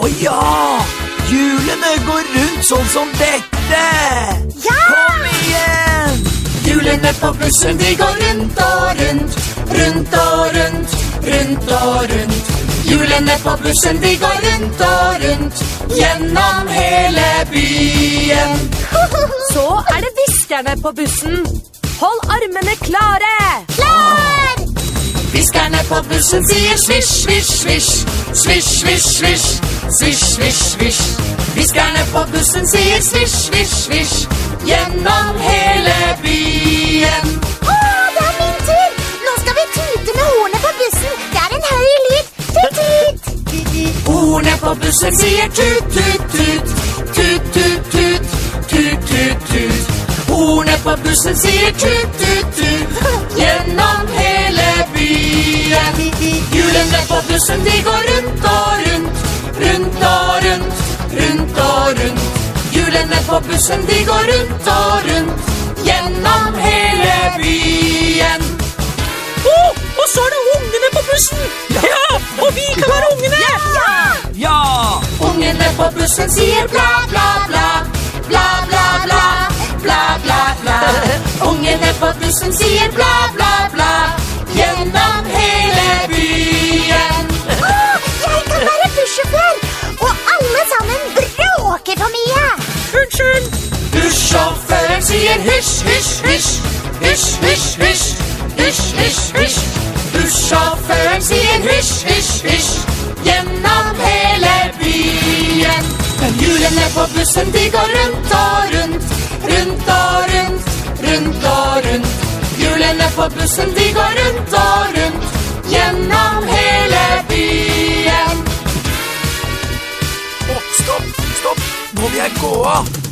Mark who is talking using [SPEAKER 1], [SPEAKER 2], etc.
[SPEAKER 1] Å ja! Hjulene går rundt sånn som dette.
[SPEAKER 2] Ja!
[SPEAKER 1] Kom igjen!
[SPEAKER 3] Hjulene på bussen de går rundt og rundt, rundt og rundt, rundt og rundt. Hjulene på bussen de går rundt og rundt, gjennom hele byen.
[SPEAKER 4] Så er det hviskerne på bussen. Hold armene klare!
[SPEAKER 3] Ungene på bussen sier svisj, svisj, svisj. Svisj, svisj, svisj. Svisj, svisj, svisj. Fiskerne på bussen sier svisj, svisj, svisj. Gjennom hele byen.
[SPEAKER 2] Å, det er min tur! Nå skal vi tute med hornet på bussen. Det er en høy lyd. Tut, tut.
[SPEAKER 3] Hornet på bussen sier tut, tut, tut. Tut, tut, tut. Tut, tut, tut. Hornet på bussen sier tut, tut, tut. med på bussen, de går rundt og rundt. Rundt og rundt, rundt og rundt. Hjulene på bussen, de går rundt og rundt. Gjennom hele byen.
[SPEAKER 5] Oh, og så er det ungene på bussen! Ja! Og vi kan være ungene!
[SPEAKER 1] Ja! ja!
[SPEAKER 3] Ungene på bussen sier bla, bla, bla. Bla, bla, bla. Bla, bla, bla. Ungene på bussen sier bla, bla, bla.
[SPEAKER 5] bussjåføren.
[SPEAKER 3] Bussjåføren sier hysj, hysj, hysj. Hysj, hysj, hysj. Hysj, hysj, hysj. Bussjåføren sier hysj, hysj, hysj gjennom hele byen. Men hjulene på bussen, de går rundt og rundt, rundt og rundt, rundt og rundt. Hjulene på bussen, de går rundt og rundt gjennom hele byen.
[SPEAKER 1] Å, stopp, stopp, nå vil jeg gå av.